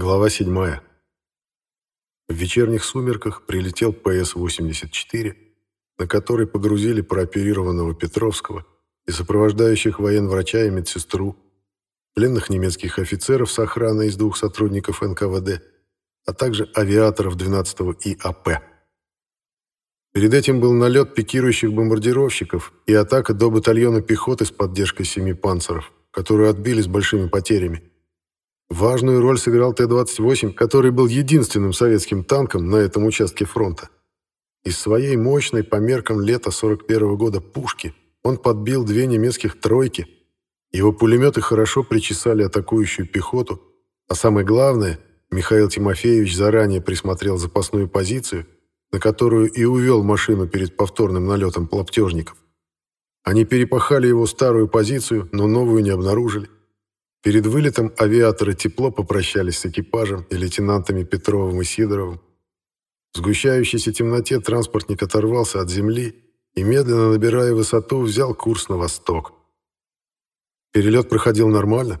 Глава 7. В вечерних сумерках прилетел ПС-84, на который погрузили прооперированного Петровского и сопровождающих военврача и медсестру, пленных немецких офицеров с охраной из двух сотрудников НКВД, а также авиаторов 12-го ИАП. Перед этим был налет пикирующих бомбардировщиков и атака до батальона пехоты с поддержкой семи панцеров, которую отбили с большими потерями. Важную роль сыграл Т-28, который был единственным советским танком на этом участке фронта. Из своей мощной по меркам лета 41 -го года пушки он подбил две немецких «тройки». Его пулеметы хорошо причесали атакующую пехоту, а самое главное, Михаил Тимофеевич заранее присмотрел запасную позицию, на которую и увел машину перед повторным налетом плаптежников. Они перепахали его старую позицию, но новую не обнаружили. Перед вылетом авиаторы тепло попрощались с экипажем и лейтенантами Петровым и Сидоровым. В сгущающейся темноте транспортник оторвался от земли и, медленно набирая высоту, взял курс на восток. Перелет проходил нормально.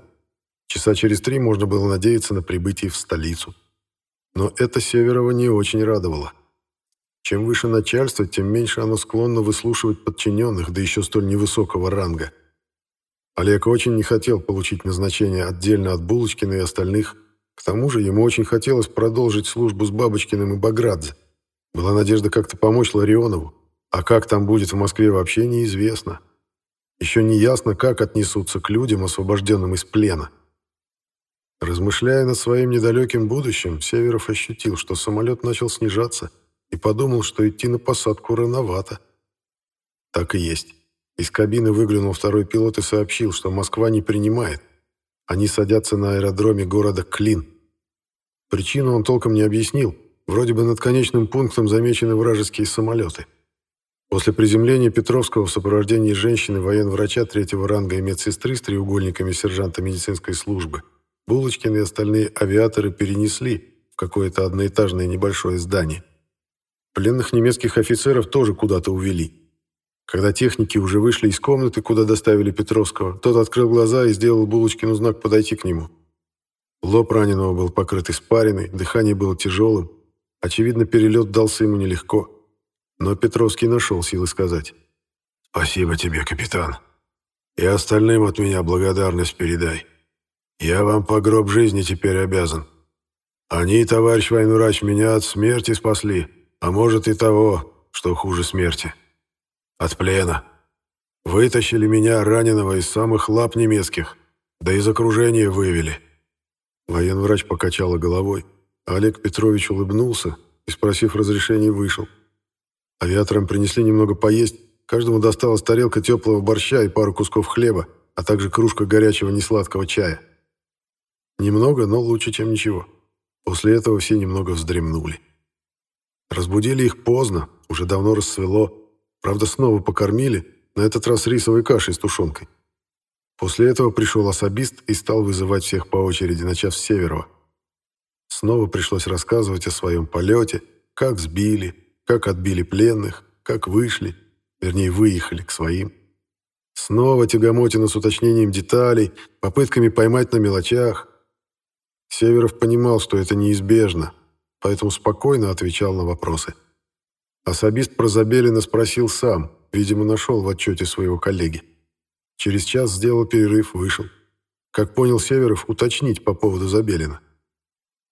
Часа через три можно было надеяться на прибытие в столицу. Но это Северова не очень радовало. Чем выше начальство, тем меньше оно склонно выслушивать подчиненных, да еще столь невысокого ранга – Олег очень не хотел получить назначение отдельно от Булочкина и остальных. К тому же ему очень хотелось продолжить службу с Бабочкиным и Баградзе. Была надежда как-то помочь Ларионову. А как там будет в Москве, вообще неизвестно. Еще не ясно, как отнесутся к людям, освобожденным из плена. Размышляя над своим недалеким будущим, Северов ощутил, что самолет начал снижаться, и подумал, что идти на посадку рановато. Так и есть. Из кабины выглянул второй пилот и сообщил, что Москва не принимает. Они садятся на аэродроме города Клин. Причину он толком не объяснил. Вроде бы над конечным пунктом замечены вражеские самолеты. После приземления Петровского в сопровождении женщины военврача третьего ранга и медсестры с треугольниками сержанта медицинской службы Булочкин и остальные авиаторы перенесли в какое-то одноэтажное небольшое здание. Пленных немецких офицеров тоже куда-то увели. Когда техники уже вышли из комнаты, куда доставили Петровского, тот открыл глаза и сделал Булочкину знак подойти к нему. Лоб раненого был покрыт испариной, дыхание было тяжелым. Очевидно, перелет дался ему нелегко. Но Петровский нашел силы сказать. «Спасибо тебе, капитан. И остальным от меня благодарность передай. Я вам по гроб жизни теперь обязан. Они, товарищ военврач, меня от смерти спасли, а может и того, что хуже смерти». От плена. Вытащили меня, раненого, из самых лап немецких, да из окружения вывели. Военврач покачала головой. Олег Петрович улыбнулся и, спросив разрешения, вышел. Авиаторам принесли немного поесть, каждому досталась тарелка теплого борща и пару кусков хлеба, а также кружка горячего несладкого чая. Немного, но лучше, чем ничего. После этого все немного вздремнули. Разбудили их поздно, уже давно рассвело, Правда, снова покормили, на этот раз рисовой кашей с тушенкой. После этого пришел особист и стал вызывать всех по очереди, начав с Северова. Снова пришлось рассказывать о своем полете, как сбили, как отбили пленных, как вышли, вернее, выехали к своим. Снова тягомотина с уточнением деталей, попытками поймать на мелочах. Северов понимал, что это неизбежно, поэтому спокойно отвечал на вопросы. Особист про Забелина спросил сам, видимо, нашел в отчете своего коллеги. Через час сделал перерыв, вышел. Как понял Северов, уточнить по поводу Забелина.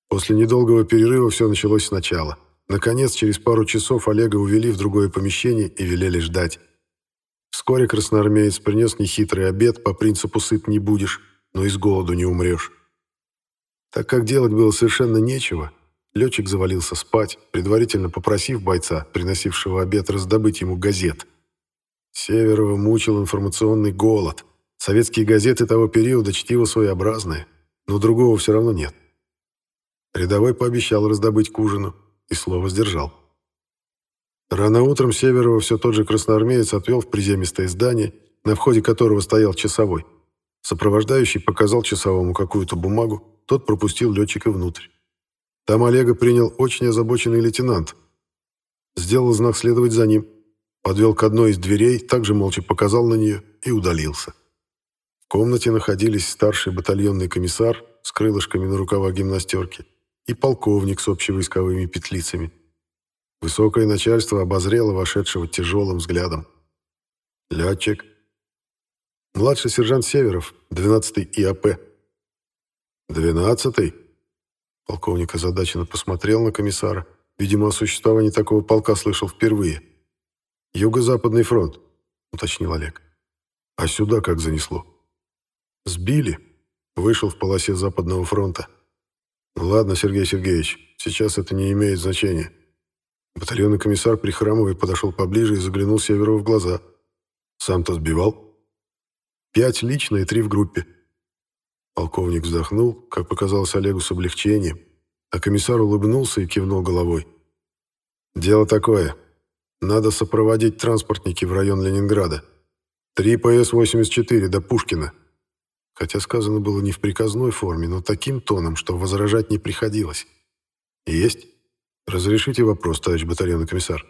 После недолгого перерыва все началось сначала. Наконец, через пару часов Олега увели в другое помещение и велели ждать. Вскоре красноармеец принес нехитрый обед по принципу «сыт не будешь, но и с голоду не умрешь». Так как делать было совершенно нечего, Летчик завалился спать, предварительно попросив бойца, приносившего обед, раздобыть ему газет. Северова мучил информационный голод. Советские газеты того периода чтиво своеобразные, но другого все равно нет. Рядовой пообещал раздобыть к ужину и слово сдержал. Рано утром Северова все тот же красноармеец отвел в приземистое здание, на входе которого стоял часовой. Сопровождающий показал часовому какую-то бумагу, тот пропустил летчика внутрь. Там Олега принял очень озабоченный лейтенант. Сделал знак следовать за ним, подвел к одной из дверей, также молча показал на нее и удалился. В комнате находились старший батальонный комиссар, с крылышками на рукавах гимнастерки и полковник с общевойсковыми петлицами. Высокое начальство обозрело вошедшего тяжелым взглядом. Летчик. Младший сержант Северов, 12-й ИАП. «Двенадцатый?» Полковник озадаченно посмотрел на комиссара. Видимо, о существовании такого полка слышал впервые. «Юго-западный фронт», — уточнил Олег. «А сюда как занесло?» «Сбили», — вышел в полосе Западного фронта. «Ну ладно, Сергей Сергеевич, сейчас это не имеет значения». Батальонный комиссар, прихрамывая, подошел поближе и заглянул Северу в глаза. «Сам-то сбивал?» «Пять лично и три в группе». Полковник вздохнул, как показалось Олегу с облегчением, а комиссар улыбнулся и кивнул головой. «Дело такое. Надо сопроводить транспортники в район Ленинграда. Три ПС-84 до Пушкина». Хотя сказано было не в приказной форме, но таким тоном, что возражать не приходилось. «Есть? Разрешите вопрос, товарищ батальонный комиссар?»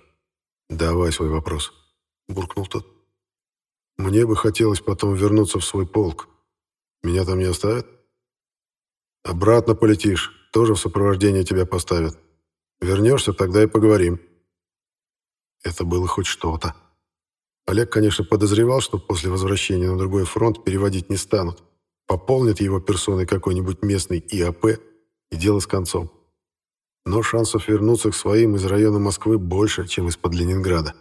«Давай свой вопрос», — буркнул тот. «Мне бы хотелось потом вернуться в свой полк. Меня там не оставят? Обратно полетишь, тоже в сопровождение тебя поставят. Вернешься, тогда и поговорим. Это было хоть что-то. Олег, конечно, подозревал, что после возвращения на другой фронт переводить не станут. Пополнит его персоной какой-нибудь местный ИАП, и дело с концом. Но шансов вернуться к своим из района Москвы больше, чем из-под Ленинграда.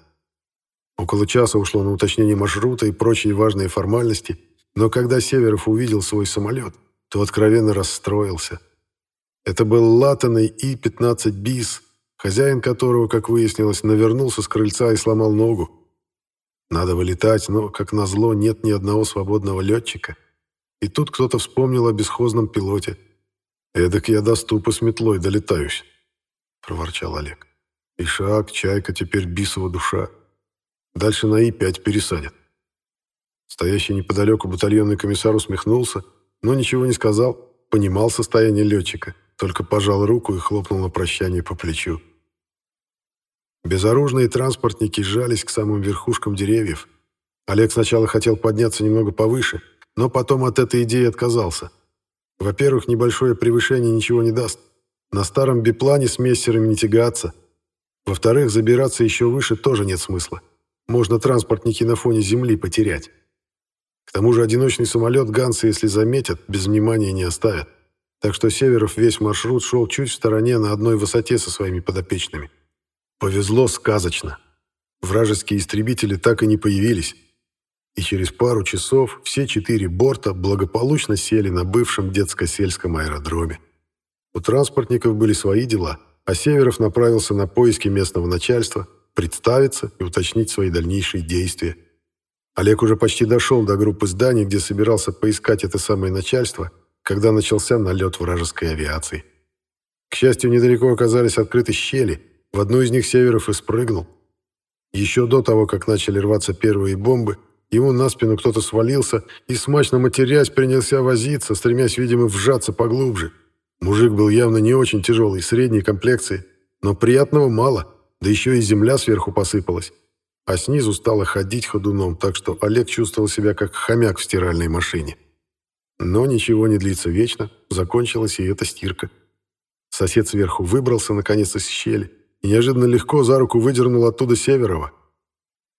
Около часа ушло на уточнение маршрута и прочие важные формальности – но когда Северов увидел свой самолет, то откровенно расстроился. Это был латанный И-15 БИС, хозяин которого, как выяснилось, навернулся с крыльца и сломал ногу. Надо вылетать, но, как назло, нет ни одного свободного летчика. И тут кто-то вспомнил о бесхозном пилоте. «Эдак я до ступа с метлой долетаюсь», — проворчал Олег. «И шаг, чайка, теперь бисова душа. Дальше на И-5 пересадят». Стоящий неподалеку батальонный комиссар усмехнулся, но ничего не сказал, понимал состояние летчика, только пожал руку и хлопнул на прощание по плечу. Безоружные транспортники сжались к самым верхушкам деревьев. Олег сначала хотел подняться немного повыше, но потом от этой идеи отказался. Во-первых, небольшое превышение ничего не даст. На старом биплане с мессерами не тягаться. Во-вторых, забираться еще выше тоже нет смысла. Можно транспортники на фоне земли потерять. К тому же одиночный самолет Ганса, если заметят, без внимания не оставят. Так что Северов весь маршрут шел чуть в стороне на одной высоте со своими подопечными. Повезло сказочно. Вражеские истребители так и не появились. И через пару часов все четыре борта благополучно сели на бывшем детско-сельском аэродроме. У транспортников были свои дела, а Северов направился на поиски местного начальства, представиться и уточнить свои дальнейшие действия. Олег уже почти дошел до группы зданий, где собирался поискать это самое начальство, когда начался налет вражеской авиации. К счастью, недалеко оказались открыты щели, в одну из них Северов и спрыгнул. Еще до того, как начали рваться первые бомбы, ему на спину кто-то свалился и, смачно матерясь, принялся возиться, стремясь, видимо, вжаться поглубже. Мужик был явно не очень тяжелый, средней комплекции, но приятного мало, да еще и земля сверху посыпалась а снизу стало ходить ходуном, так что Олег чувствовал себя как хомяк в стиральной машине. Но ничего не длится вечно, закончилась и эта стирка. Сосед сверху выбрался наконец из щели и неожиданно легко за руку выдернул оттуда Северова.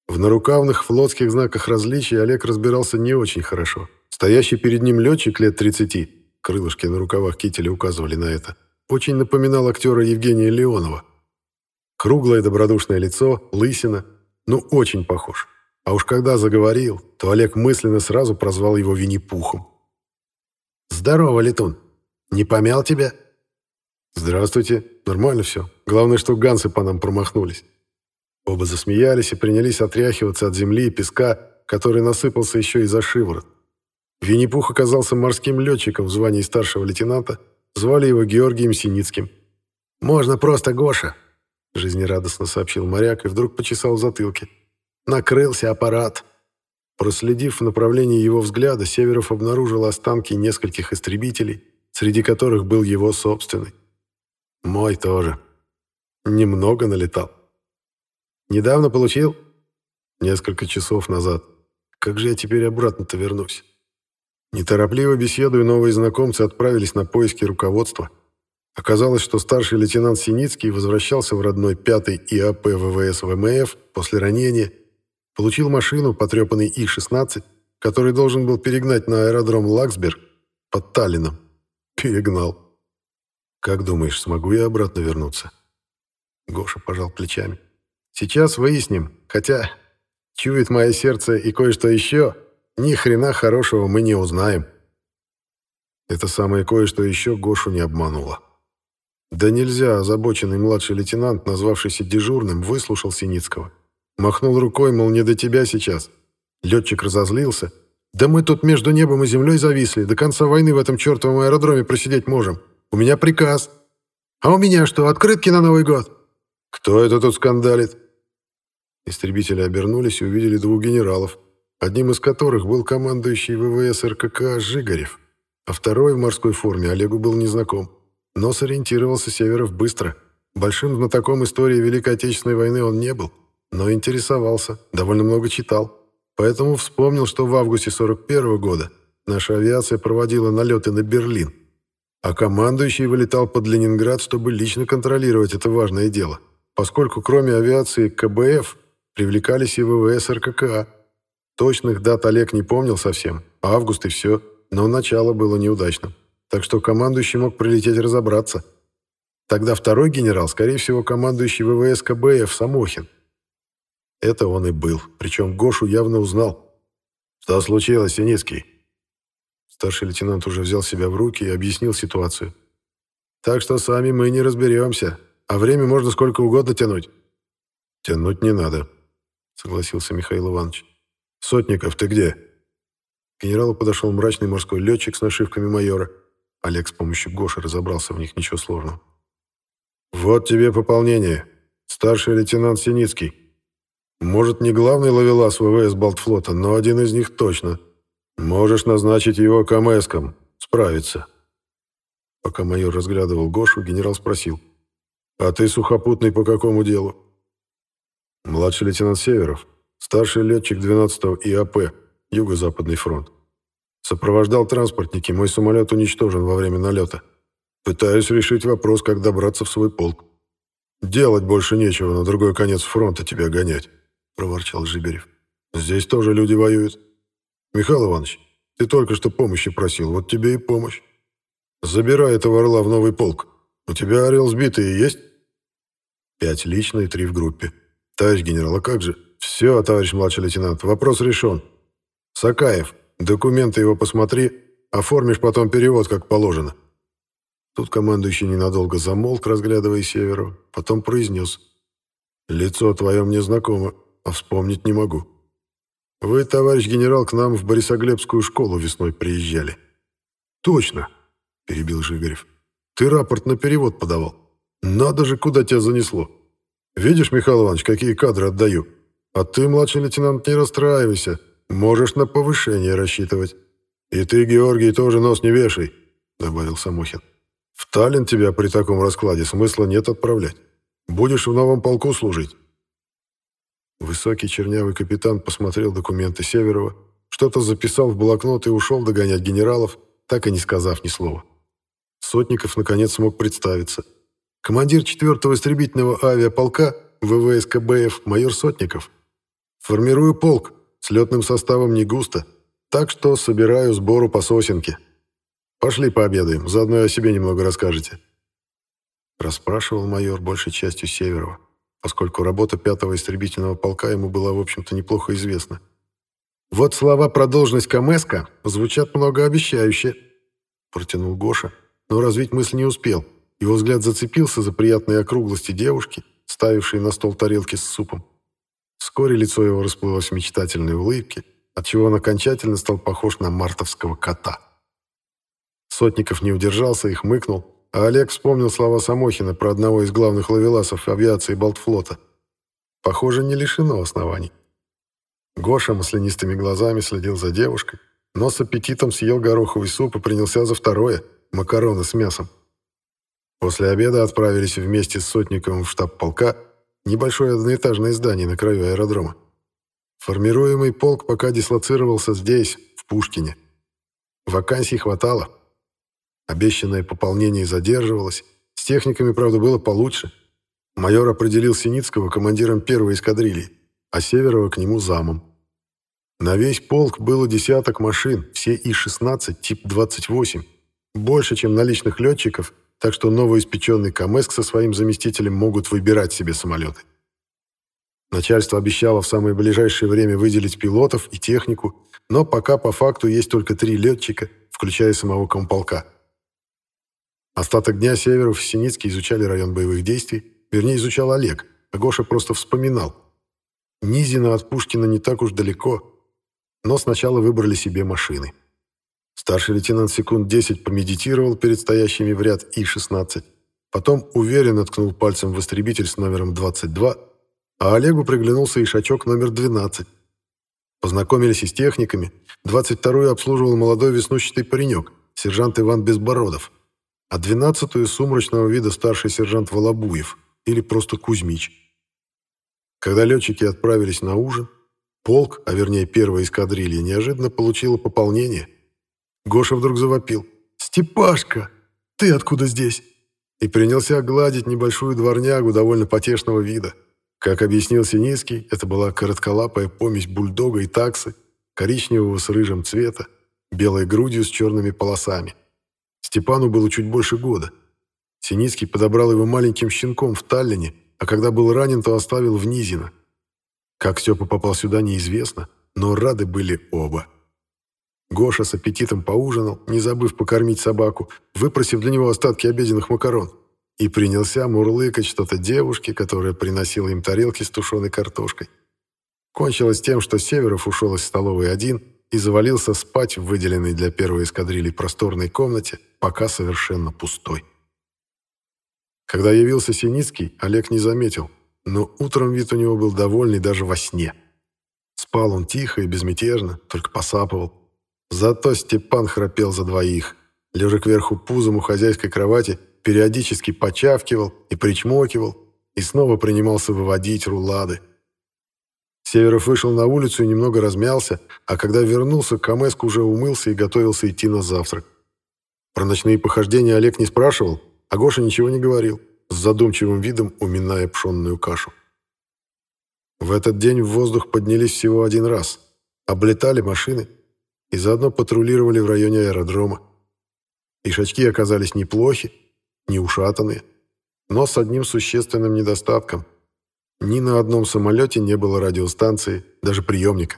В нарукавных флотских знаках различия Олег разбирался не очень хорошо. Стоящий перед ним летчик лет 30, крылышки на рукавах кителя указывали на это, очень напоминал актера Евгения Леонова. Круглое добродушное лицо, лысина – ну, очень похож. А уж когда заговорил, то Олег мысленно сразу прозвал его Винни-Пухом. «Здорово, Летун. Не помял тебя?» «Здравствуйте. Нормально все. Главное, что гансы по нам промахнулись». Оба засмеялись и принялись отряхиваться от земли и песка, который насыпался еще и за шиворот. Винни-Пух оказался морским летчиком в звании старшего лейтенанта, звали его Георгием Синицким. «Можно просто Гоша», жизнерадостно сообщил моряк и вдруг почесал в затылке. Накрылся аппарат. Проследив в направлении его взгляда, Северов обнаружил останки нескольких истребителей, среди которых был его собственный. Мой тоже. Немного налетал. Недавно получил? Несколько часов назад. Как же я теперь обратно-то вернусь? Неторопливо беседуя, новые знакомцы отправились на поиски руководства. Оказалось, что старший лейтенант Синицкий возвращался в родной 5-й ИАП ВВС ВМФ после ранения, получил машину, потрепанный И-16, который должен был перегнать на аэродром Лаксберг под Таллином. Перегнал. «Как думаешь, смогу я обратно вернуться?» Гоша пожал плечами. «Сейчас выясним, хотя чует мое сердце и кое-что еще, ни хрена хорошего мы не узнаем». Это самое кое-что еще Гошу не обмануло. Да нельзя, озабоченный младший лейтенант, назвавшийся дежурным, выслушал Синицкого. Махнул рукой, мол, не до тебя сейчас. Летчик разозлился. «Да мы тут между небом и землей зависли. До конца войны в этом чертовом аэродроме просидеть можем. У меня приказ. А у меня что, открытки на Новый год?» «Кто это тут скандалит?» Истребители обернулись и увидели двух генералов, одним из которых был командующий ВВС РКК Жигарев, а второй в морской форме Олегу был незнаком. Но сориентировался Северов быстро. Большим знатоком истории Великой Отечественной войны он не был, но интересовался, довольно много читал. Поэтому вспомнил, что в августе 41 года наша авиация проводила налеты на Берлин, а командующий вылетал под Ленинград, чтобы лично контролировать это важное дело, поскольку кроме авиации КБФ привлекались и ВВС РККА. Точных дат Олег не помнил совсем, август и все, но начало было неудачным так что командующий мог прилететь разобраться. Тогда второй генерал, скорее всего, командующий ВВС КБФ Самохин. Это он и был, причем Гошу явно узнал. «Что случилось, Синицкий?» Старший лейтенант уже взял себя в руки и объяснил ситуацию. «Так что сами мы не разберемся, а время можно сколько угодно тянуть». «Тянуть не надо», — согласился Михаил Иванович. «Сотников, ты где?» К генералу подошел мрачный морской летчик с нашивками майора. Олег с помощью Гоши разобрался в них, ничего сложного. «Вот тебе пополнение. Старший лейтенант Синицкий. Может, не главный ловелас ВВС Балтфлота, но один из них точно. Можешь назначить его КМСком. Справится». Пока майор разглядывал Гошу, генерал спросил. «А ты сухопутный по какому делу?» «Младший лейтенант Северов, старший летчик 12-го ИАП, Юго-Западный фронт. Сопровождал транспортники, мой самолет уничтожен во время налета. Пытаюсь решить вопрос, как добраться в свой полк. Делать больше нечего, на другой конец фронта тебя гонять, проворчал Жиберев. Здесь тоже люди воюют. Михаил Иванович, ты только что помощи просил, вот тебе и помощь. Забирай этого орла в новый полк. У тебя орел сбитый есть? Пять лично и три в группе. Товарищ генерал, а как же? Все, товарищ младший лейтенант, вопрос решен. Сакаев, Документы его посмотри, оформишь потом перевод, как положено». Тут командующий ненадолго замолк, разглядывая Северова, потом произнес. «Лицо твое мне знакомо, а вспомнить не могу. Вы, товарищ генерал, к нам в Борисоглебскую школу весной приезжали». «Точно», — перебил Жигарев. «Ты рапорт на перевод подавал. Надо же, куда тебя занесло. Видишь, Михаил Иванович, какие кадры отдаю. А ты, младший лейтенант, не расстраивайся. Можешь на повышение рассчитывать. И ты, Георгий, тоже нос не вешай, добавил Самохин. В Таллин тебя при таком раскладе смысла нет отправлять. Будешь в новом полку служить. Высокий чернявый капитан посмотрел документы Северова, что-то записал в блокнот и ушел догонять генералов, так и не сказав ни слова. Сотников наконец смог представиться. Командир 4-го истребительного авиаполка ВВС КБФ майор Сотников. Формирую полк. С летным составом не густо, так что собираю сбору по сосенке. Пошли пообедаем, заодно о себе немного расскажете». Расспрашивал майор большей частью Северова, поскольку работа пятого истребительного полка ему была, в общем-то, неплохо известна. «Вот слова про должность Камеска звучат многообещающе», — протянул Гоша, но развить мысль не успел. Его взгляд зацепился за приятные округлости девушки, ставившей на стол тарелки с супом. Вскоре лицо его расплылось в мечтательной улыбке, отчего он окончательно стал похож на мартовского кота. Сотников не удержался и хмыкнул, а Олег вспомнил слова Самохина про одного из главных ловеласов авиации Балтфлота. Похоже, не лишено оснований. Гоша маслянистыми глазами следил за девушкой, но с аппетитом съел гороховый суп и принялся за второе – макароны с мясом. После обеда отправились вместе с Сотниковым в штаб полка – Небольшое одноэтажное здание на краю аэродрома. Формируемый полк пока дислоцировался здесь, в Пушкине. Вакансий хватало. Обещанное пополнение задерживалось. С техниками, правда, было получше. Майор определил Синицкого командиром первой эскадрильи, а Северова к нему замом. На весь полк было десяток машин, все И-16, тип 28. Больше, чем наличных летчиков, так что новоиспеченный Камэск со своим заместителем могут выбирать себе самолеты. Начальство обещало в самое ближайшее время выделить пилотов и технику, но пока по факту есть только три летчика, включая самого комполка. Остаток дня Северов и Синицкий изучали район боевых действий, вернее, изучал Олег, а Гоша просто вспоминал. Низина от Пушкина не так уж далеко, но сначала выбрали себе машины. Старший лейтенант секунд 10 помедитировал перед стоящими в ряд И-16, потом уверенно ткнул пальцем в истребитель с номером 22, а Олегу приглянулся ишачок номер 12. Познакомились и с техниками. 22-ю обслуживал молодой веснущатый паренек, сержант Иван Безбородов, а 12-ю сумрачного вида старший сержант Волобуев или просто Кузьмич. Когда летчики отправились на ужин, Полк, а вернее первая эскадрилья, неожиданно получила пополнение. Гоша вдруг завопил. «Степашка, ты откуда здесь?» И принялся гладить небольшую дворнягу довольно потешного вида. Как объяснил Синицкий, это была коротколапая помесь бульдога и таксы, коричневого с рыжим цвета, белой грудью с черными полосами. Степану было чуть больше года. Синицкий подобрал его маленьким щенком в Таллине, а когда был ранен, то оставил в Низино. Как Степа попал сюда, неизвестно, но рады были оба. Гоша с аппетитом поужинал, не забыв покормить собаку, выпросив для него остатки обеденных макарон, и принялся мурлыкать что-то девушке, которая приносила им тарелки с тушеной картошкой. Кончилось тем, что Северов ушел из столовой один и завалился спать в выделенной для первой эскадрильи просторной комнате, пока совершенно пустой. Когда явился Синицкий, Олег не заметил, но утром вид у него был довольный даже во сне. Спал он тихо и безмятежно, только посапывал. Зато Степан храпел за двоих. Лежа кверху пузом у хозяйской кровати, периодически почавкивал и причмокивал, и снова принимался выводить рулады. Северов вышел на улицу и немного размялся, а когда вернулся, Камеск уже умылся и готовился идти на завтрак. Про ночные похождения Олег не спрашивал, а Гоша ничего не говорил с задумчивым видом уминая пшенную кашу. В этот день в воздух поднялись всего один раз, облетали машины и заодно патрулировали в районе аэродрома. Ишачки оказались неплохи, не ушатанные, но с одним существенным недостатком. Ни на одном самолете не было радиостанции, даже приемника.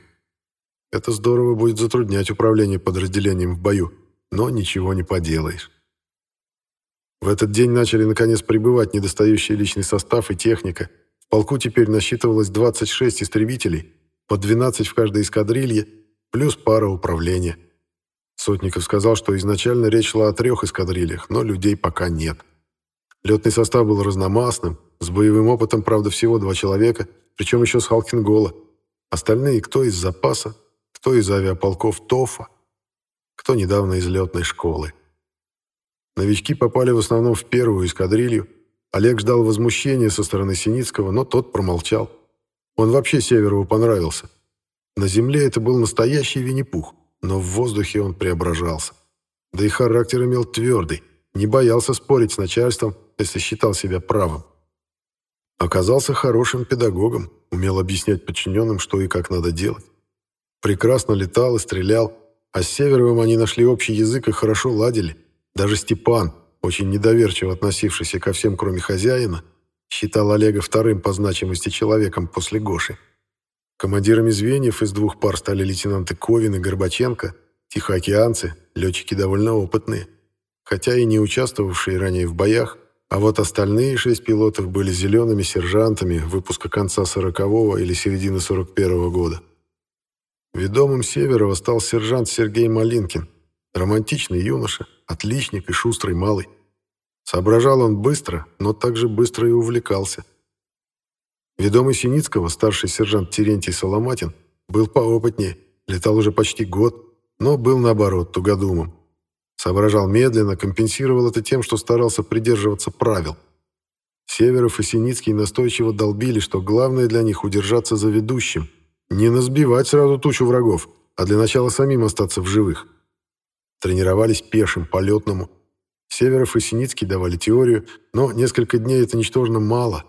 Это здорово будет затруднять управление подразделением в бою, но ничего не поделаешь. В этот день начали наконец прибывать недостающий личный состав и техника. В полку теперь насчитывалось 26 истребителей, по 12 в каждой эскадрилье, плюс пара управления. Сотников сказал, что изначально речь шла о трех эскадрильях, но людей пока нет. Летный состав был разномастным, с боевым опытом, правда, всего два человека, причем еще с Халкингола. Остальные кто из запаса, кто из авиаполков ТОФа, кто недавно из летной школы. Новички попали в основном в первую эскадрилью. Олег ждал возмущения со стороны Синицкого, но тот промолчал. Он вообще Северову понравился. На земле это был настоящий Винни-Пух, но в воздухе он преображался. Да и характер имел твердый, не боялся спорить с начальством, если считал себя правым. Оказался хорошим педагогом, умел объяснять подчиненным, что и как надо делать. Прекрасно летал и стрелял, а с Северовым они нашли общий язык и хорошо ладили – даже Степан, очень недоверчиво относившийся ко всем, кроме хозяина, считал Олега вторым по значимости человеком после Гоши. Командирами звеньев из двух пар стали лейтенанты Ковин и Горбаченко, тихоокеанцы, летчики довольно опытные, хотя и не участвовавшие ранее в боях, а вот остальные шесть пилотов были зелеными сержантами выпуска конца 40-го или середины 41-го года. Ведомым Северова стал сержант Сергей Малинкин, романтичный юноша, отличник и шустрый малый. Соображал он быстро, но также быстро и увлекался. Ведомый Синицкого, старший сержант Терентий Соломатин, был поопытнее, летал уже почти год, но был, наоборот, тугодумом. Соображал медленно, компенсировал это тем, что старался придерживаться правил. Северов и Синицкий настойчиво долбили, что главное для них удержаться за ведущим, не назбивать сразу тучу врагов, а для начала самим остаться в живых. тренировались пешим, полетному. Северов и Синицкий давали теорию, но несколько дней это ничтожно мало.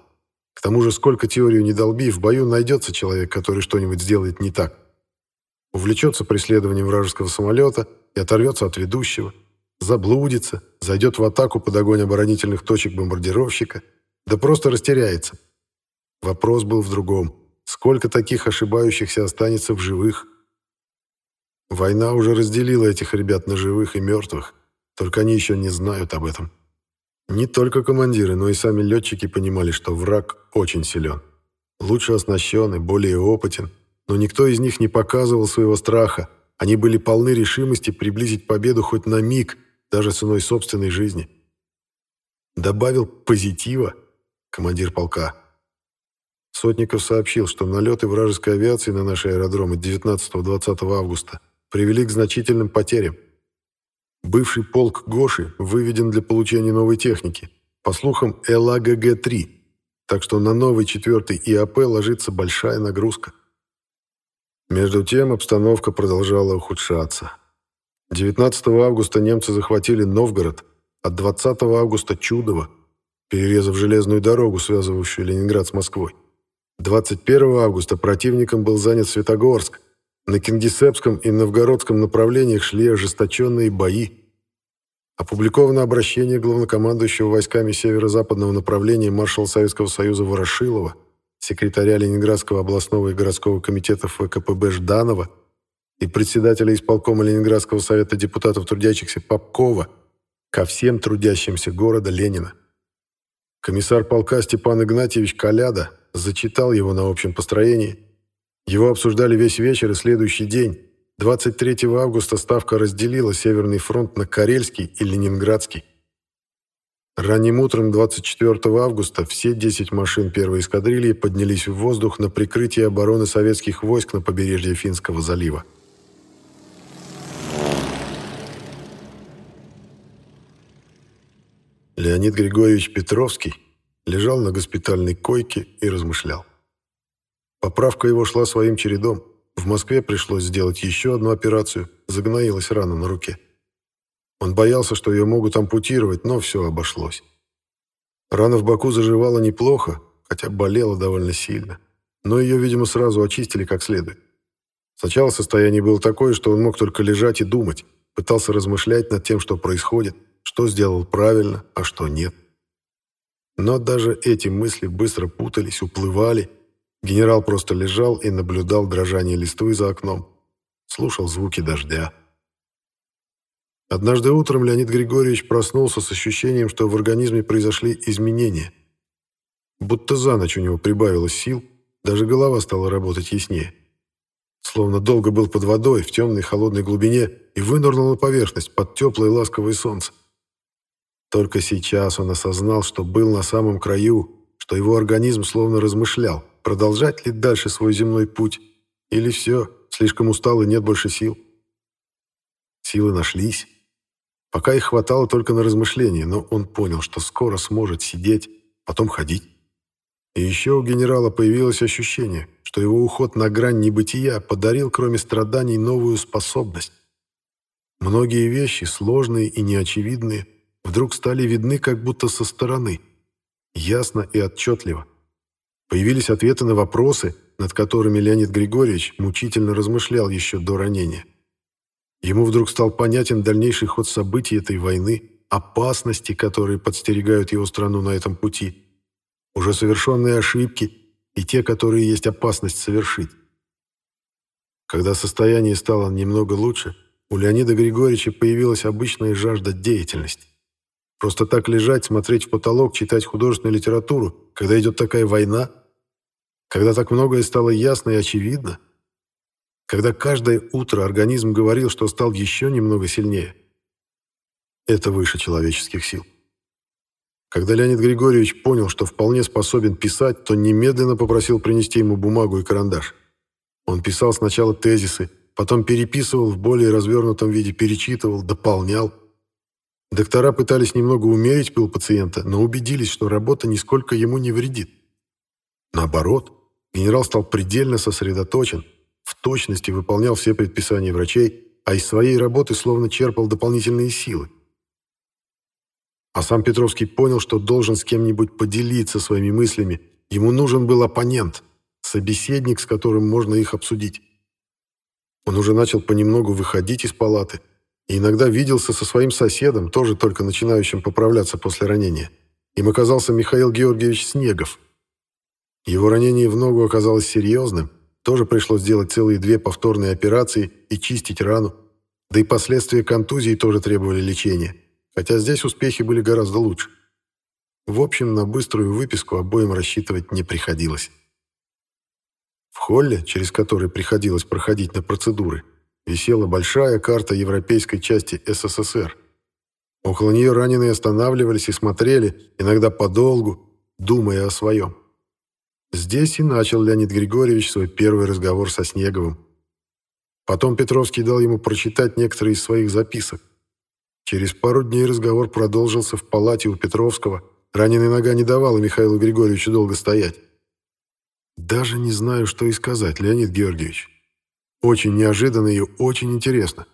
К тому же, сколько теорию не долби, в бою найдется человек, который что-нибудь сделает не так. Увлечется преследованием вражеского самолета и оторвется от ведущего, заблудится, зайдет в атаку под огонь оборонительных точек бомбардировщика, да просто растеряется. Вопрос был в другом. Сколько таких ошибающихся останется в живых? Война уже разделила этих ребят на живых и мертвых, только они еще не знают об этом. Не только командиры, но и сами летчики понимали, что враг очень силен. Лучше оснащен и более опытен, но никто из них не показывал своего страха. Они были полны решимости приблизить победу хоть на миг, даже ценой собственной жизни. Добавил позитива командир полка. Сотников сообщил, что налеты вражеской авиации на наши аэродромы 19-20 августа привели к значительным потерям. Бывший полк Гоши выведен для получения новой техники, по слухам ЛАГГ-3, так что на новый четвертый ИАП ложится большая нагрузка. Между тем обстановка продолжала ухудшаться. 19 августа немцы захватили Новгород, а 20 августа Чудово, перерезав железную дорогу, связывающую Ленинград с Москвой. 21 августа противником был занят Светогорск, на Кингисеппском и Новгородском направлениях шли ожесточенные бои. Опубликовано обращение главнокомандующего войсками северо-западного направления маршала Советского Союза Ворошилова, секретаря Ленинградского областного и городского комитетов ВКПБ Жданова и председателя исполкома Ленинградского совета депутатов трудящихся Попкова ко всем трудящимся города Ленина. Комиссар полка Степан Игнатьевич Коляда зачитал его на общем построении – его обсуждали весь вечер и следующий день. 23 августа Ставка разделила Северный фронт на Карельский и Ленинградский. Ранним утром 24 августа все 10 машин первой эскадрильи поднялись в воздух на прикрытие обороны советских войск на побережье Финского залива. Леонид Григорьевич Петровский лежал на госпитальной койке и размышлял. Поправка его шла своим чередом. В Москве пришлось сделать еще одну операцию, загноилась рана на руке. Он боялся, что ее могут ампутировать, но все обошлось. Рана в боку заживала неплохо, хотя болела довольно сильно. Но ее, видимо, сразу очистили как следует. Сначала состояние было такое, что он мог только лежать и думать, пытался размышлять над тем, что происходит, что сделал правильно, а что нет. Но даже эти мысли быстро путались, уплывали, Генерал просто лежал и наблюдал дрожание листвы за окном, слушал звуки дождя. Однажды утром Леонид Григорьевич проснулся с ощущением, что в организме произошли изменения. Будто за ночь у него прибавилось сил, даже голова стала работать яснее. Словно долго был под водой, в темной холодной глубине, и вынырнул на поверхность под теплое ласковое солнце. Только сейчас он осознал, что был на самом краю, что его организм словно размышлял продолжать ли дальше свой земной путь, или все, слишком устал и нет больше сил. Силы нашлись. Пока их хватало только на размышления, но он понял, что скоро сможет сидеть, потом ходить. И еще у генерала появилось ощущение, что его уход на грань небытия подарил, кроме страданий, новую способность. Многие вещи, сложные и неочевидные, вдруг стали видны как будто со стороны, ясно и отчетливо. Появились ответы на вопросы, над которыми Леонид Григорьевич мучительно размышлял еще до ранения. Ему вдруг стал понятен дальнейший ход событий этой войны, опасности, которые подстерегают его страну на этом пути, уже совершенные ошибки и те, которые есть опасность совершить. Когда состояние стало немного лучше, у Леонида Григорьевича появилась обычная жажда деятельности. Просто так лежать, смотреть в потолок, читать художественную литературу, когда идет такая война, когда так многое стало ясно и очевидно, когда каждое утро организм говорил, что стал еще немного сильнее. Это выше человеческих сил. Когда Леонид Григорьевич понял, что вполне способен писать, то немедленно попросил принести ему бумагу и карандаш. Он писал сначала тезисы, потом переписывал в более развернутом виде, перечитывал, дополнял. Доктора пытались немного умерить пыл пациента, но убедились, что работа нисколько ему не вредит. Наоборот, Генерал стал предельно сосредоточен, в точности выполнял все предписания врачей, а из своей работы словно черпал дополнительные силы. А сам Петровский понял, что должен с кем-нибудь поделиться своими мыслями. Ему нужен был оппонент, собеседник, с которым можно их обсудить. Он уже начал понемногу выходить из палаты и иногда виделся со своим соседом, тоже только начинающим поправляться после ранения. Им оказался Михаил Георгиевич Снегов. Его ранение в ногу оказалось серьезным, тоже пришлось сделать целые две повторные операции и чистить рану, да и последствия контузии тоже требовали лечения хотя здесь успехи были гораздо лучше. В общем, на быструю выписку обоим рассчитывать не приходилось. В холле, через который приходилось проходить на процедуры, висела большая карта европейской части СССР. Около нее раненые останавливались и смотрели, иногда подолгу, думая о своем. Здесь и начал Леонид Григорьевич свой первый разговор со Снеговым. Потом Петровский дал ему прочитать некоторые из своих записок. Через пару дней разговор продолжился в палате у Петровского. Раненая нога не давала Михаилу Григорьевичу долго стоять. «Даже не знаю, что и сказать, Леонид Георгиевич. Очень неожиданно и очень интересно».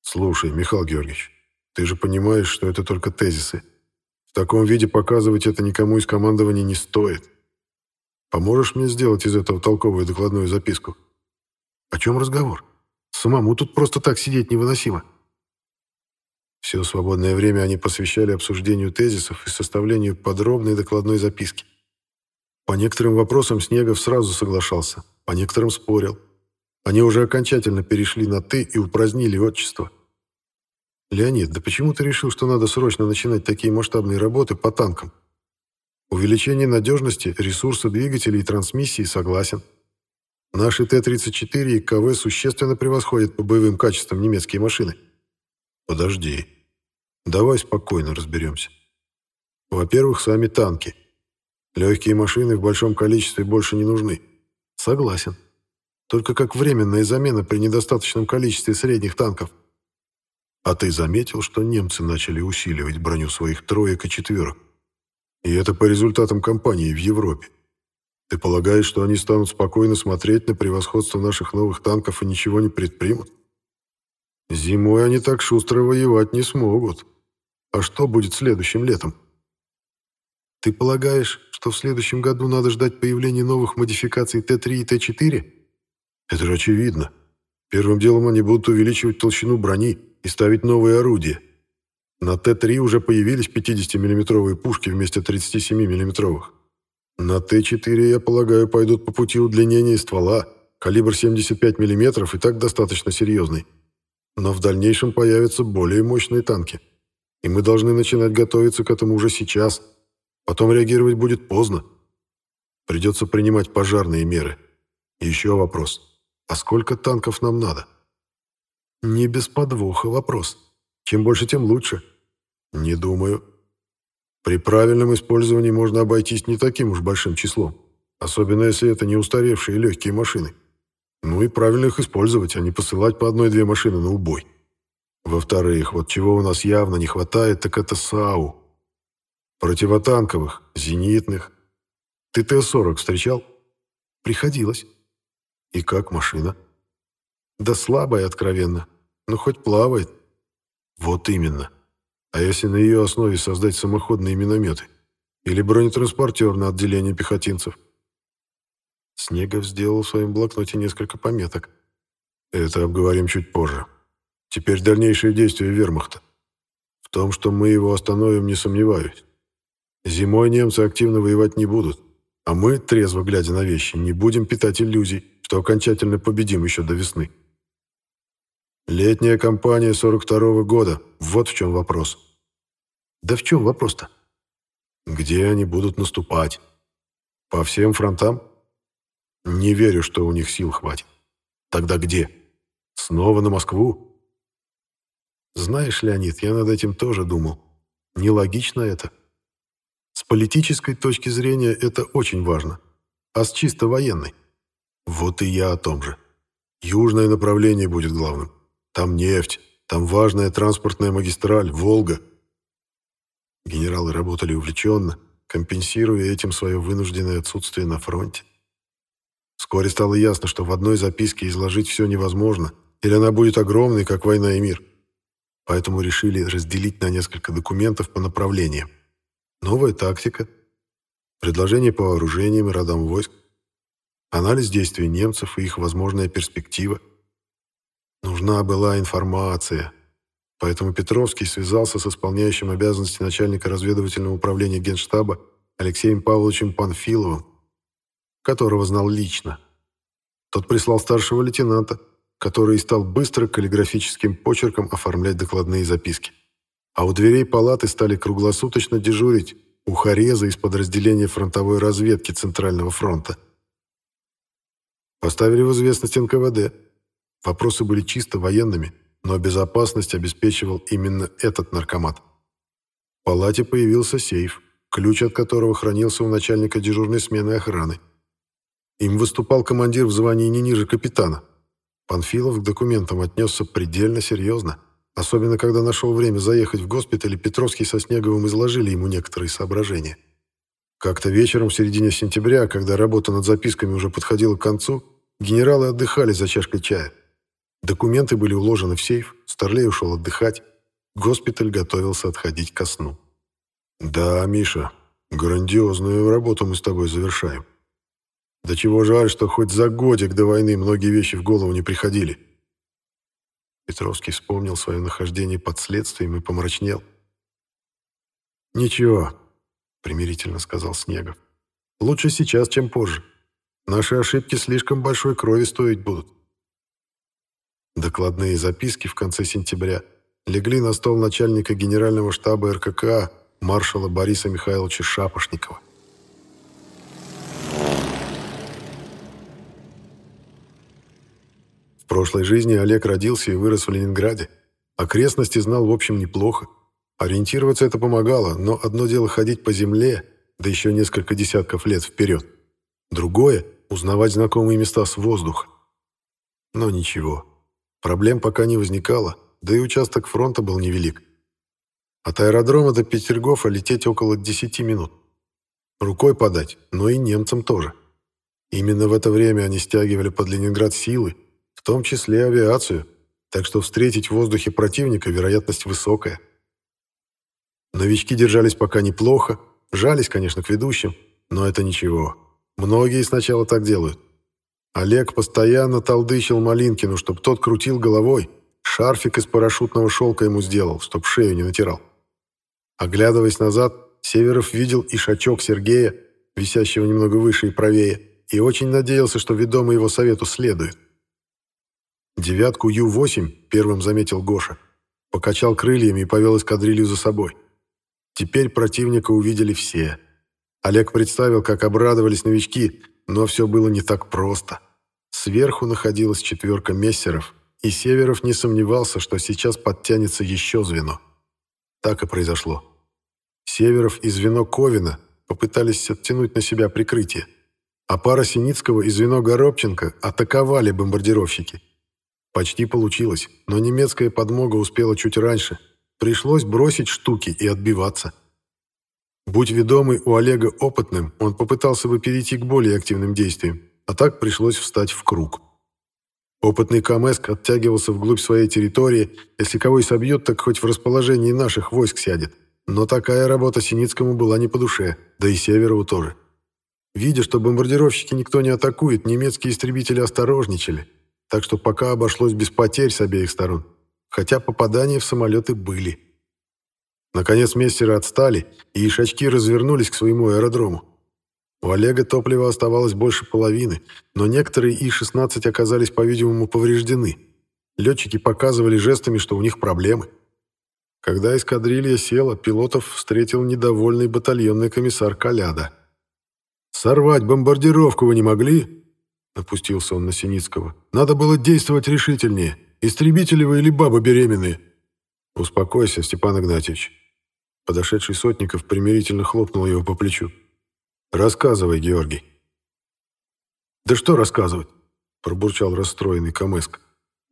«Слушай, Михаил Георгиевич, ты же понимаешь, что это только тезисы. В таком виде показывать это никому из командования не стоит. Поможешь мне сделать из этого толковую докладную записку?» «О чем разговор? Самому тут просто так сидеть невыносимо». Все свободное время они посвящали обсуждению тезисов и составлению подробной докладной записки. По некоторым вопросам Снегов сразу соглашался, по некоторым спорил. Они уже окончательно перешли на «ты» и упразднили отчество. «Леонид, да почему ты решил, что надо срочно начинать такие масштабные работы по танкам? Увеличение надежности, ресурса двигателей и трансмиссии согласен. Наши Т-34 и КВ существенно превосходят по боевым качествам немецкие машины. Подожди. Давай спокойно разберемся. Во-первых, сами танки. Легкие машины в большом количестве больше не нужны. Согласен. Только как временная замена при недостаточном количестве средних танков. А ты заметил, что немцы начали усиливать броню своих троек и четверок? И это по результатам кампании в Европе. Ты полагаешь, что они станут спокойно смотреть на превосходство наших новых танков и ничего не предпримут? Зимой они так шустро воевать не смогут. А что будет следующим летом? Ты полагаешь, что в следующем году надо ждать появления новых модификаций Т-3 и Т-4? Это же очевидно. Первым делом они будут увеличивать толщину брони и ставить новые орудия. На Т-3 уже появились 50-миллиметровые пушки вместо 37-миллиметровых. На Т-4, я полагаю, пойдут по пути удлинения ствола, калибр 75 мм и так достаточно серьезный. Но в дальнейшем появятся более мощные танки и мы должны начинать готовиться к этому уже сейчас. Потом реагировать будет поздно. Придется принимать пожарные меры. Еще вопрос. А сколько танков нам надо? Не без подвоха вопрос. Чем больше, тем лучше. Не думаю. При правильном использовании можно обойтись не таким уж большим числом. Особенно если это не устаревшие легкие машины. Ну и правильно их использовать, а не посылать по одной-две машины на убой. Во-вторых, вот чего у нас явно не хватает, так это САУ. Противотанковых, зенитных. Ты Т-40 встречал? Приходилось. И как машина? Да слабая, откровенно. Но хоть плавает. Вот именно. А если на ее основе создать самоходные минометы? Или бронетранспортер на отделение пехотинцев? Снегов сделал в своем блокноте несколько пометок. Это обговорим чуть позже. Теперь дальнейшие действия вермахта. В том, что мы его остановим, не сомневаюсь. Зимой немцы активно воевать не будут, а мы, трезво глядя на вещи, не будем питать иллюзий, что окончательно победим еще до весны. Летняя кампания 42-го года. Вот в чем вопрос. Да в чем вопрос-то? Где они будут наступать? По всем фронтам? Не верю, что у них сил хватит. Тогда где? Снова на Москву? Знаешь, Леонид, я над этим тоже думал. Нелогично это. С политической точки зрения это очень важно. А с чисто военной? Вот и я о том же. Южное направление будет главным. Там нефть, там важная транспортная магистраль, Волга. Генералы работали увлеченно, компенсируя этим свое вынужденное отсутствие на фронте. Вскоре стало ясно, что в одной записке изложить все невозможно – или она будет огромной, как «Война и мир». Поэтому решили разделить на несколько документов по направлениям. Новая тактика, предложение по вооружениям и родам войск, анализ действий немцев и их возможная перспектива. Нужна была информация, поэтому Петровский связался с исполняющим обязанности начальника разведывательного управления Генштаба Алексеем Павловичем Панфиловым, которого знал лично. Тот прислал старшего лейтенанта, который стал быстро каллиграфическим почерком оформлять докладные записки. А у дверей палаты стали круглосуточно дежурить ухарезы из подразделения фронтовой разведки Центрального фронта. Поставили в известность НКВД. Вопросы были чисто военными, но безопасность обеспечивал именно этот наркомат. В палате появился сейф, ключ от которого хранился у начальника дежурной смены охраны. Им выступал командир в звании не ниже капитана – Панфилов к документам отнесся предельно серьезно, особенно когда нашел время заехать в госпиталь, и Петровский со Снеговым изложили ему некоторые соображения. Как-то вечером в середине сентября, когда работа над записками уже подходила к концу, генералы отдыхали за чашкой чая. Документы были уложены в сейф, Старлей ушел отдыхать, госпиталь готовился отходить ко сну. «Да, Миша, грандиозную работу мы с тобой завершаем. Да чего жаль, что хоть за годик до войны многие вещи в голову не приходили. Петровский вспомнил свое нахождение под следствием и помрачнел. «Ничего», — примирительно сказал Снегов. «Лучше сейчас, чем позже. Наши ошибки слишком большой крови стоить будут». Докладные записки в конце сентября легли на стол начальника генерального штаба РККА маршала Бориса Михайловича Шапошникова. В прошлой жизни Олег родился и вырос в Ленинграде. Окрестности знал, в общем, неплохо. Ориентироваться это помогало, но одно дело ходить по земле, да еще несколько десятков лет вперед. Другое — узнавать знакомые места с воздуха. Но ничего. Проблем пока не возникало, да и участок фронта был невелик. От аэродрома до Петергофа лететь около 10 минут. Рукой подать, но и немцам тоже. Именно в это время они стягивали под Ленинград силы, том числе авиацию, так что встретить в воздухе противника вероятность высокая. Новички держались пока неплохо, жались, конечно, к ведущим, но это ничего. Многие сначала так делают. Олег постоянно толдычил Малинкину, чтоб тот крутил головой, шарфик из парашютного шелка ему сделал, чтоб шею не натирал. Оглядываясь назад, Северов видел и шачок Сергея, висящего немного выше и правее, и очень надеялся, что ведомый его совету следует. «Девятку Ю-8», — первым заметил Гоша. Покачал крыльями и повел эскадрилью за собой. Теперь противника увидели все. Олег представил, как обрадовались новички, но все было не так просто. Сверху находилась четверка мессеров, и Северов не сомневался, что сейчас подтянется еще звено. Так и произошло. Северов и звено Ковина попытались оттянуть на себя прикрытие, а пара Синицкого и звено Горобченко атаковали бомбардировщики. Почти получилось, но немецкая подмога успела чуть раньше. Пришлось бросить штуки и отбиваться. Будь ведомый у Олега опытным, он попытался бы перейти к более активным действиям, а так пришлось встать в круг. Опытный Камеск оттягивался вглубь своей территории, если кого и собьет, так хоть в расположении наших войск сядет. Но такая работа Синицкому была не по душе, да и Северову тоже. Видя, что бомбардировщики никто не атакует, немецкие истребители осторожничали – так что пока обошлось без потерь с обеих сторон, хотя попадания в самолеты были. Наконец мессеры отстали, и ишачки развернулись к своему аэродрому. У Олега топлива оставалось больше половины, но некоторые И-16 оказались, по-видимому, повреждены. Летчики показывали жестами, что у них проблемы. Когда эскадрилья села, пилотов встретил недовольный батальонный комиссар Каляда. «Сорвать бомбардировку вы не могли?» Опустился он на Синицкого. «Надо было действовать решительнее. Истребители вы или бабы беременные?» «Успокойся, Степан Игнатьевич». Подошедший Сотников примирительно хлопнул его по плечу. «Рассказывай, Георгий». «Да что рассказывать?» Пробурчал расстроенный Камеск.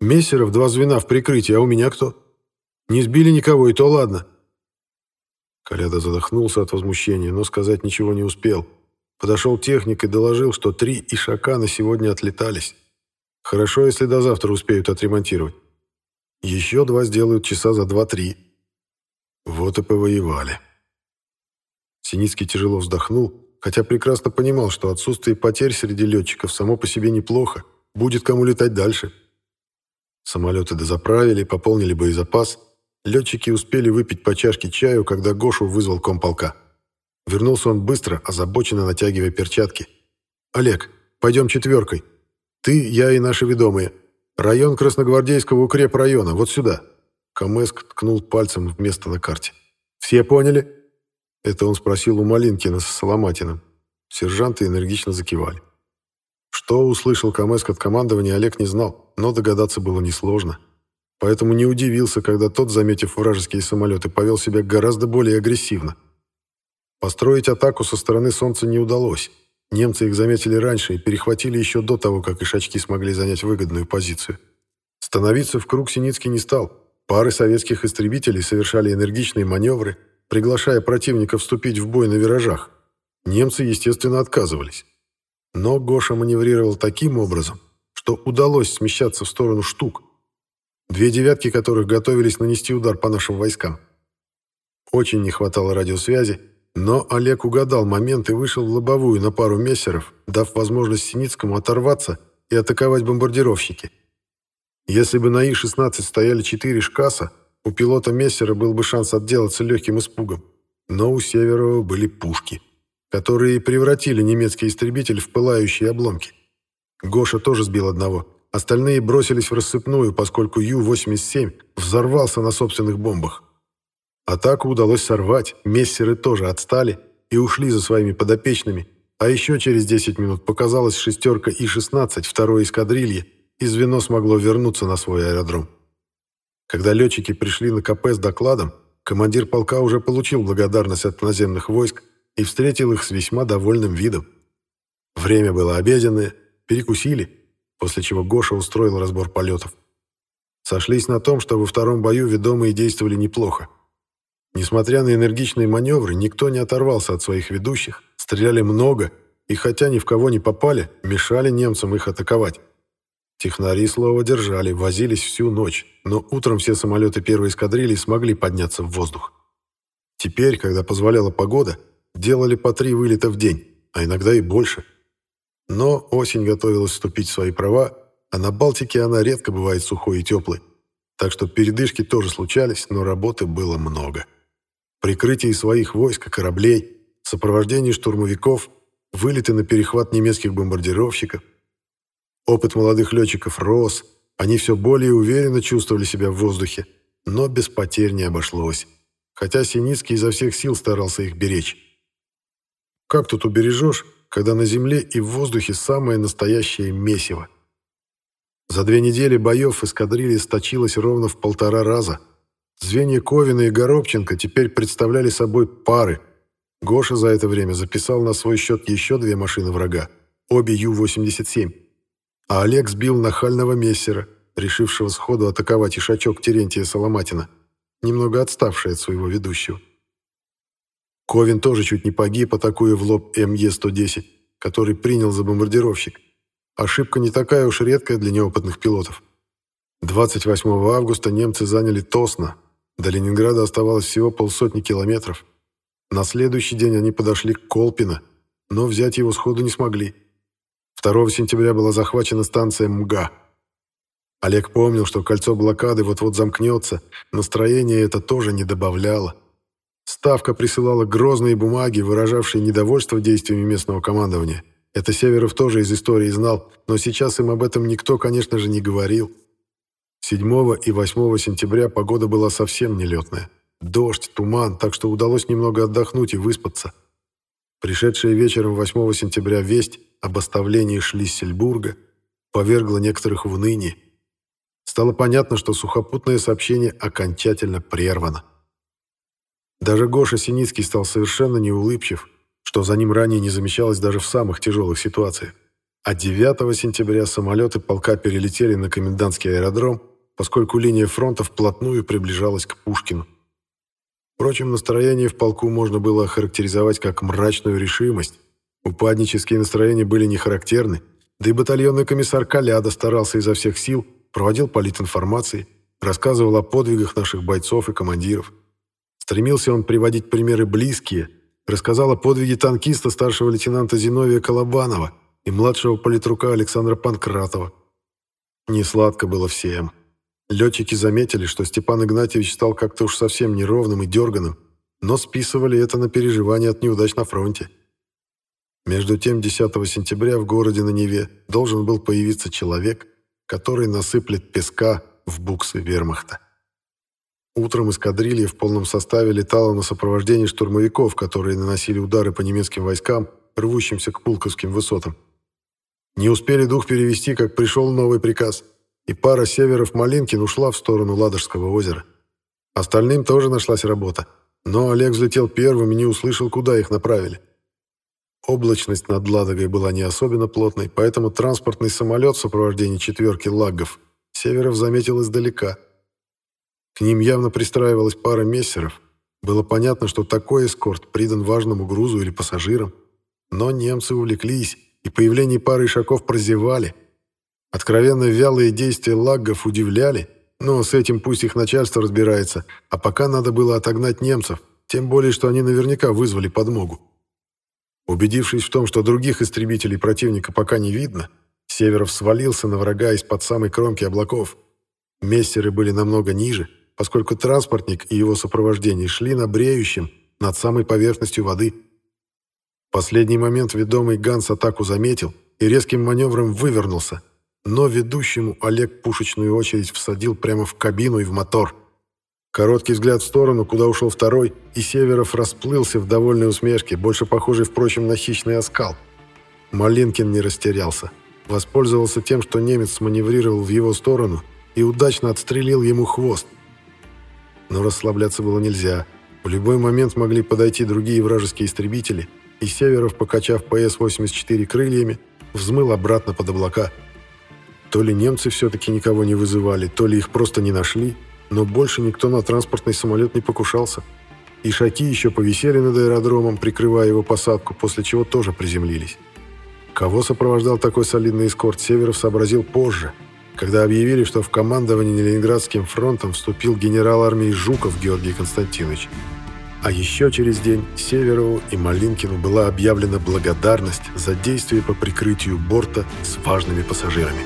«Мессеров два звена в прикрытии, а у меня кто? Не сбили никого, и то ладно». Коляда задохнулся от возмущения, но сказать ничего не успел. Подошел техник и доложил, что три ишака на сегодня отлетались. Хорошо, если до завтра успеют отремонтировать. Еще два сделают часа за два-три. Вот и повоевали. Синицкий тяжело вздохнул, хотя прекрасно понимал, что отсутствие потерь среди летчиков само по себе неплохо, будет кому летать дальше. Самолеты дозаправили, пополнили боезапас. Летчики успели выпить по чашке чаю, когда Гошу вызвал комполка. Вернулся он быстро, озабоченно натягивая перчатки. «Олег, пойдем четверкой. Ты, я и наши ведомые. Район Красногвардейского укрепрайона, вот сюда». Камеск ткнул пальцем в место на карте. «Все поняли?» Это он спросил у Малинкина с Соломатиным. Сержанты энергично закивали. Что услышал Камеск от командования, Олег не знал, но догадаться было несложно. Поэтому не удивился, когда тот, заметив вражеские самолеты, повел себя гораздо более агрессивно. Построить атаку со стороны Солнца не удалось. Немцы их заметили раньше и перехватили еще до того, как ишачки смогли занять выгодную позицию. Становиться в круг Синицкий не стал. Пары советских истребителей совершали энергичные маневры, приглашая противника вступить в бой на виражах. Немцы, естественно, отказывались. Но Гоша маневрировал таким образом, что удалось смещаться в сторону штук, две девятки которых готовились нанести удар по нашим войскам. Очень не хватало радиосвязи, но Олег угадал момент и вышел в лобовую на пару мессеров, дав возможность Синицкому оторваться и атаковать бомбардировщики. Если бы на И-16 стояли четыре шкаса, у пилота мессера был бы шанс отделаться легким испугом. Но у Северова были пушки которые превратили немецкий истребитель в пылающие обломки. Гоша тоже сбил одного. Остальные бросились в рассыпную, поскольку Ю-87 взорвался на собственных бомбах. Атаку удалось сорвать, мессеры тоже отстали и ушли за своими подопечными, а еще через 10 минут показалась шестерка И-16 второй эскадрильи, и звено смогло вернуться на свой аэродром. Когда летчики пришли на КП с докладом, командир полка уже получил благодарность от наземных войск и встретил их с весьма довольным видом. Время было обеденное, перекусили, после чего Гоша устроил разбор полетов. Сошлись на том, что во втором бою ведомые действовали неплохо. Несмотря на энергичные маневры, никто не оторвался от своих ведущих, стреляли много, и хотя ни в кого не попали, мешали немцам их атаковать. Технари слово держали, возились всю ночь, но утром все самолеты первой эскадрильи смогли подняться в воздух. Теперь, когда позволяла погода, делали по три вылета в день, а иногда и больше. Но осень готовилась вступить в свои права, а на Балтике она редко бывает сухой и теплой. Так что передышки тоже случались, но работы было много. Прикрытие своих войск и кораблей, сопровождение штурмовиков, вылеты на перехват немецких бомбардировщиков. Опыт молодых летчиков рос, они все более уверенно чувствовали себя в воздухе, но без потерь не обошлось. Хотя Синицкий изо всех сил старался их беречь. Как тут убережешь, когда на земле и в воздухе самое настоящее месиво? За две недели боев эскадрилья сточилась ровно в полтора раза. Звенья Ковина и Горобченко теперь представляли собой пары. Гоша за это время записал на свой счет еще две машины врага, обе Ю-87. А Олег сбил нахального мессера, решившего сходу атаковать ишачок Терентия Соломатина, немного отставший от своего ведущего. Ковин тоже чуть не погиб, атакуя в лоб МЕ-110, который принял за бомбардировщик. Ошибка не такая уж редкая для неопытных пилотов. 28 августа немцы заняли Тосно. До Ленинграда оставалось всего полсотни километров. На следующий день они подошли к Колпино, но взять его сходу не смогли. 2 сентября была захвачена станция МГА. Олег помнил, что кольцо блокады вот-вот замкнется, настроение это тоже не добавляло. Ставка присылала грозные бумаги, выражавшие недовольство действиями местного командования. Это Северов тоже из истории знал, но сейчас им об этом никто, конечно же, не говорил. 7 и 8 сентября погода была совсем нелетная. Дождь, туман, так что удалось немного отдохнуть и выспаться. Пришедшая вечером 8 сентября весть об оставлении Шлиссельбурга повергла некоторых в уныние. Стало понятно, что сухопутное сообщение окончательно прервано. Даже Гоша Синицкий стал совершенно неулыбчив, что за ним ранее не замечалось даже в самых тяжелых ситуациях. А 9 сентября самолеты полка перелетели на комендантский аэродром, поскольку линия фронта вплотную приближалась к Пушкину. Впрочем, настроение в полку можно было охарактеризовать как мрачную решимость. Упаднические настроения были не характерны, Да и батальонный комиссар Коляда старался изо всех сил, проводил политинформации, рассказывал о подвигах наших бойцов и командиров. Стремился он приводить примеры близкие, рассказал о подвиге танкиста старшего лейтенанта Зиновия Колобанова и младшего политрука Александра Панкратова. Несладко было всем. Летчики заметили, что Степан Игнатьевич стал как-то уж совсем неровным и дерганым, но списывали это на переживания от неудач на фронте. Между тем, 10 сентября в городе на Неве должен был появиться человек, который насыплет песка в буксы вермахта. Утром эскадрилья в полном составе летала на сопровождении штурмовиков, которые наносили удары по немецким войскам, рвущимся к Пулковским высотам. Не успели дух перевести, как пришел новый приказ, и пара северов-Малинкин ушла в сторону Ладожского озера. Остальным тоже нашлась работа, но Олег взлетел первым и не услышал, куда их направили. Облачность над Ладогой была не особенно плотной, поэтому транспортный самолет в сопровождении четверки лагов Северов заметил издалека – к ним явно пристраивалась пара мессеров. Было понятно, что такой эскорт придан важному грузу или пассажирам. Но немцы увлеклись, и появление пары ишаков прозевали. Откровенно вялые действия лаггов удивляли, но с этим пусть их начальство разбирается, а пока надо было отогнать немцев, тем более, что они наверняка вызвали подмогу. Убедившись в том, что других истребителей противника пока не видно, Северов свалился на врага из-под самой кромки облаков. Мессеры были намного ниже, поскольку транспортник и его сопровождение шли на бреющем над самой поверхностью воды. В последний момент ведомый Ганс атаку заметил и резким маневром вывернулся, но ведущему Олег пушечную очередь всадил прямо в кабину и в мотор. Короткий взгляд в сторону, куда ушел второй, и Северов расплылся в довольной усмешке, больше похожей, впрочем, на хищный оскал. Малинкин не растерялся. Воспользовался тем, что немец сманеврировал в его сторону и удачно отстрелил ему хвост – но расслабляться было нельзя. В любой момент могли подойти другие вражеские истребители, и Северов, покачав ПС-84 крыльями, взмыл обратно под облака. То ли немцы все-таки никого не вызывали, то ли их просто не нашли, но больше никто на транспортный самолет не покушался. Ишаки еще повисели над аэродромом, прикрывая его посадку, после чего тоже приземлились. Кого сопровождал такой солидный эскорт, Северов сообразил позже – когда объявили, что в командование Ленинградским фронтом вступил генерал армии Жуков Георгий Константинович. А еще через день Северову и Малинкину была объявлена благодарность за действия по прикрытию борта с важными пассажирами.